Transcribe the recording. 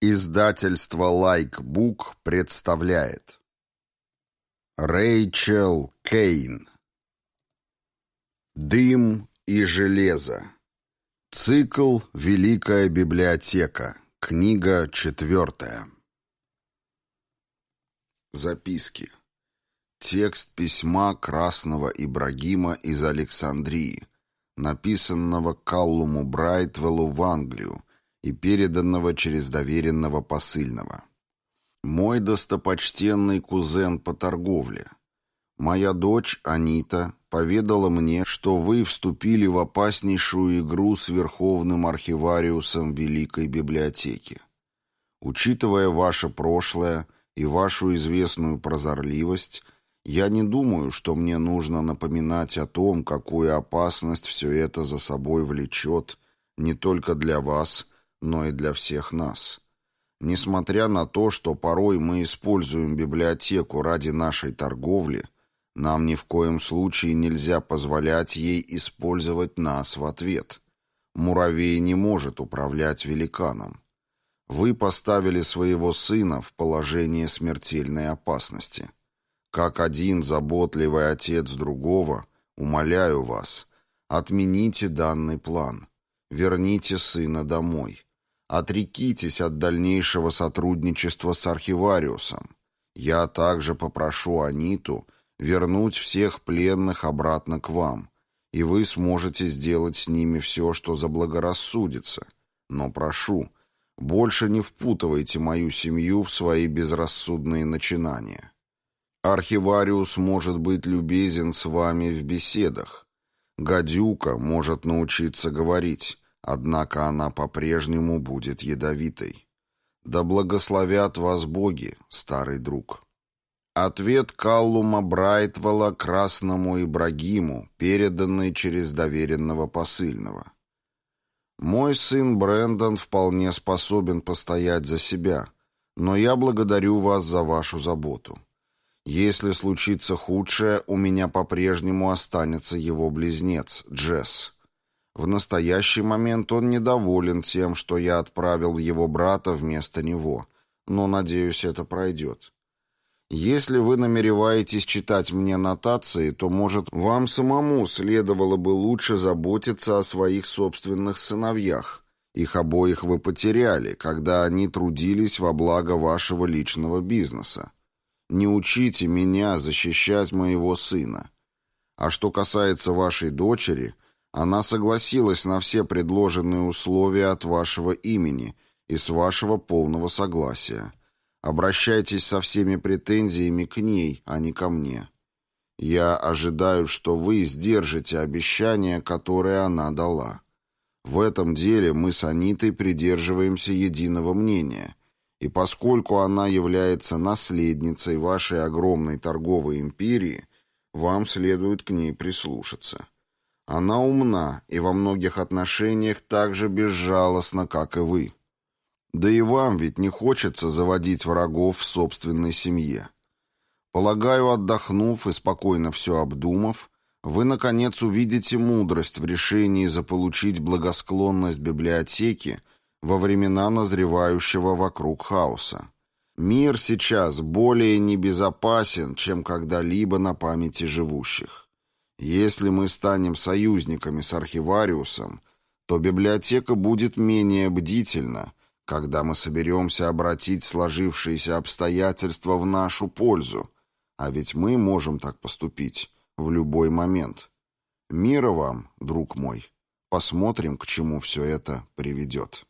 Издательство «Лайкбук» представляет. Рэйчел Кейн. «Дым и железо» Цикл «Великая библиотека» Книга четвертая Записки. Текст письма Красного Ибрагима из Александрии, написанного Каллуму Брайтвеллу в Англию и переданного через доверенного посыльного. Мой достопочтенный кузен по торговле. Моя дочь Анита поведала мне, что вы вступили в опаснейшую игру с Верховным Архивариусом Великой Библиотеки. Учитывая ваше прошлое и вашу известную прозорливость, я не думаю, что мне нужно напоминать о том, какую опасность все это за собой влечет не только для вас, но и для всех нас. Несмотря на то, что порой мы используем библиотеку ради нашей торговли, нам ни в коем случае нельзя позволять ей использовать нас в ответ. Муравей не может управлять великаном. Вы поставили своего сына в положение смертельной опасности. Как один заботливый отец другого, умоляю вас, отмените данный план. Верните сына домой. Отрекитесь от дальнейшего сотрудничества с архивариусом. Я также попрошу Аниту вернуть всех пленных обратно к вам, и вы сможете сделать с ними все, что заблагорассудится. Но прошу, больше не впутывайте мою семью в свои безрассудные начинания. Архивариус может быть любезен с вами в беседах. Гадюка может научиться говорить, Однако она по-прежнему будет ядовитой. Да благословят вас боги, старый друг. Ответ Каллума Брайтвелла Красному Ибрагиму, переданный через доверенного посыльного. Мой сын Брэндон вполне способен постоять за себя, но я благодарю вас за вашу заботу. Если случится худшее, у меня по-прежнему останется его близнец, Джесс. В настоящий момент он недоволен тем, что я отправил его брата вместо него, но, надеюсь, это пройдет. Если вы намереваетесь читать мне нотации, то, может, вам самому следовало бы лучше заботиться о своих собственных сыновьях. Их обоих вы потеряли, когда они трудились во благо вашего личного бизнеса. Не учите меня защищать моего сына. А что касается вашей дочери – она согласилась на все предложенные условия от вашего имени и с вашего полного согласия. Обращайтесь со всеми претензиями к ней, а не ко мне. Я ожидаю, что вы сдержите обещание, которое она дала. В этом деле мы с Анитой придерживаемся единого мнения, и поскольку она является наследницей вашей огромной торговой империи, вам следует к ней прислушаться. Она умна и во многих отношениях так же безжалостна, как и вы. Да и вам ведь не хочется заводить врагов в собственной семье. Полагаю, отдохнув и спокойно все обдумав, вы, наконец, увидите мудрость в решении заполучить благосклонность библиотеки во времена назревающего вокруг хаоса. Мир сейчас более небезопасен, чем когда-либо на памяти живущих. Если мы станем союзниками с архивариусом, то библиотека будет менее бдительна, когда мы соберемся обратить сложившиеся обстоятельства в нашу пользу, а ведь мы можем так поступить в любой момент. Мира вам, друг мой. Посмотрим, к чему все это приведет.